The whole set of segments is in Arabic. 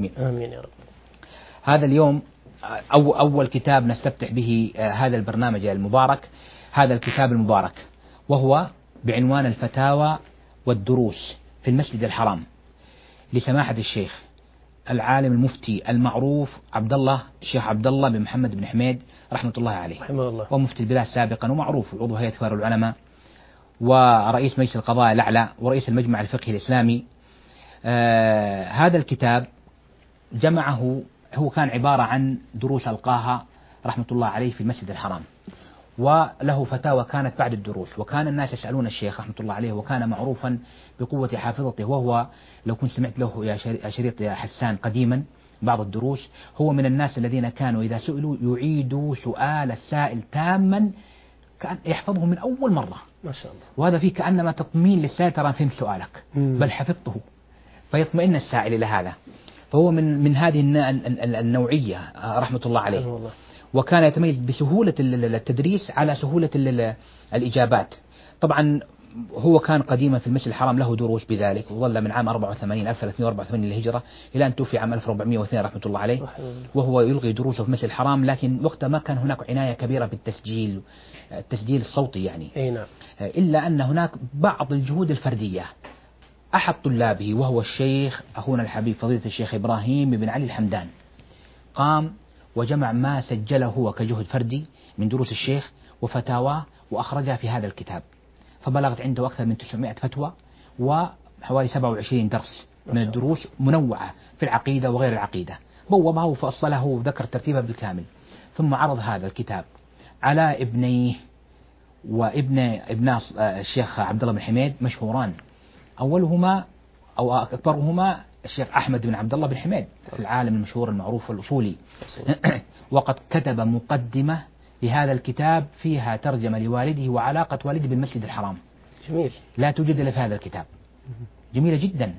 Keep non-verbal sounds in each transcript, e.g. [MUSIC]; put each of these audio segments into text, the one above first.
آمين يا رب. هذا اليوم أو أول كتاب نستفتح به آه، هذا البرنامج المبارك هذا الكتاب المبارك وهو بعنوان الفتاوى والدروس في المسجد الحرام لسماحة الشيخ العالم المفتي المعروف عبد الله الشيخ عبد الله بن محمد بن حميد رحمة الله عليه. رحمه الله. ومفتي البلاد سابقا ومعروف عضو هيئة كبار العلماء ورئيس مجلس القضاء الأعلى ورئيس المجمع الفقهي الإسلامي. آه هذا الكتاب جمعه هو كان عبارة عن دروس ألقاها رحمة الله عليه في المسجد الحرام. وله فتاوى كانت بعد الدروس. وكان الناس يسألون الشيخ رحمة الله عليه وكان معروفا بقوة حافظته. وهو لو كنت سمعت له يا شريط يا حسان قديما بعض الدروس هو من الناس الذين كانوا إذا سئلوا يعيدوا سؤال السائل تاما كأن يحفظه من أول مرة. ما شاء الله. وهذا فيه كأنما تطمين للسائل ترى فهمت سؤالك. بل حفظته. فيطمئن السائل إلى هذا. فهو من من هذه النوعية آه، رحمة الله عليه. وكان يتميز بسهولة التدريس على سهولة ال- الإجابات. طبعا هو كان قديما في المسجد الحرام له دروس بذلك وظل من عام 84 1384 للهجرة إلى أن توفي عام 1402 رحمة الله عليه. وهو يلغي دروسه في المسجد الحرام لكن وقتها ما كان هناك عناية كبيرة بالتسجيل التسجيل الصوتي يعني. نعم. إلا أن هناك بعض الجهود الفردية. أحد طلابه وهو الشيخ أخونا الحبيب فضيلة الشيخ إبراهيم بن علي الحمدان قام وجمع ما سجله هو كجهد فردي من دروس الشيخ وفتاواه وأخرجها في هذا الكتاب. فبلغت عنده أكثر من 900 فتوى وحوالي 27 درس من الدروس منوعة في العقيدة وغير العقيدة. بوبها وفصلها وذكر ترتيبها بالكامل. ثم عرض هذا الكتاب على ابنيه وابن ابن الشيخ عبد الله بن حميد مشهوران. أولهما أو أكبرهما الشيخ أحمد بن عبد الله بن حميد العالم المشهور المعروف الأصولي [CLEARS THROAT] وقد كتب مقدمة لهذا الكتاب فيها ترجمة لوالده وعلاقة والده بالمسجد الحرام. جميل. لا توجد إلا في هذا الكتاب. جميلة جدا.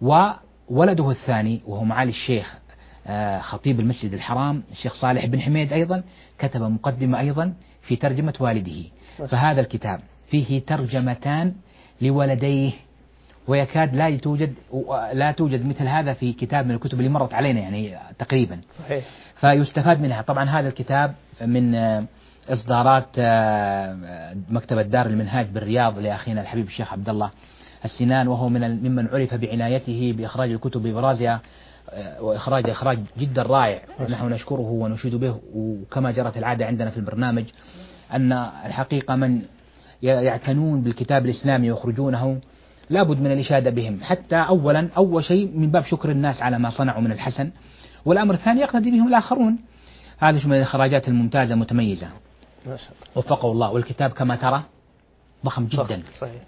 وولده الثاني وهو معالي الشيخ آه، خطيب المسجد الحرام الشيخ صالح بن حميد أيضا كتب مقدمة أيضا في ترجمة والده. فهذا الكتاب فيه ترجمتان لولديه ويكاد لا توجد لا توجد مثل هذا في كتاب من الكتب اللي مرت علينا يعني تقريبا. صحيح. فيستفاد منها. طبعا هذا الكتاب من إصدارات آه، مكتبة دار المنهاج بالرياض لأخينا الحبيب الشيخ عبد الله السنان وهو من ممن عرف بعنايته بإخراج الكتب بإبرازها آه، وإخراج إخراج جدا رائع نحن نشكره ونشيد به. وكما جرت العادة عندنا في البرنامج أن الحقيقة من يعتنون بالكتاب الإسلامي ويخرجونه. لابد من الإشادة بهم. حتى أولا أول شيء من باب شكر الناس على ما صنعوا من الحسن. والأمر الثاني يقتدي بهم الآخرون. هذا من الإخراجات الممتازة المتميزة وفقه الله. والكتاب كما ترى ضخم جدا. صحيح.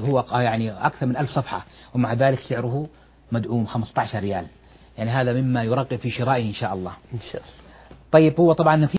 هو يعني أكثر من ألف صفحة. ومع ذلك سعره مدعوم 15 ريال. يعني هذا مما يرغب في شرائه إن شاء الله. إن شاء الله. طيب هو طبعا في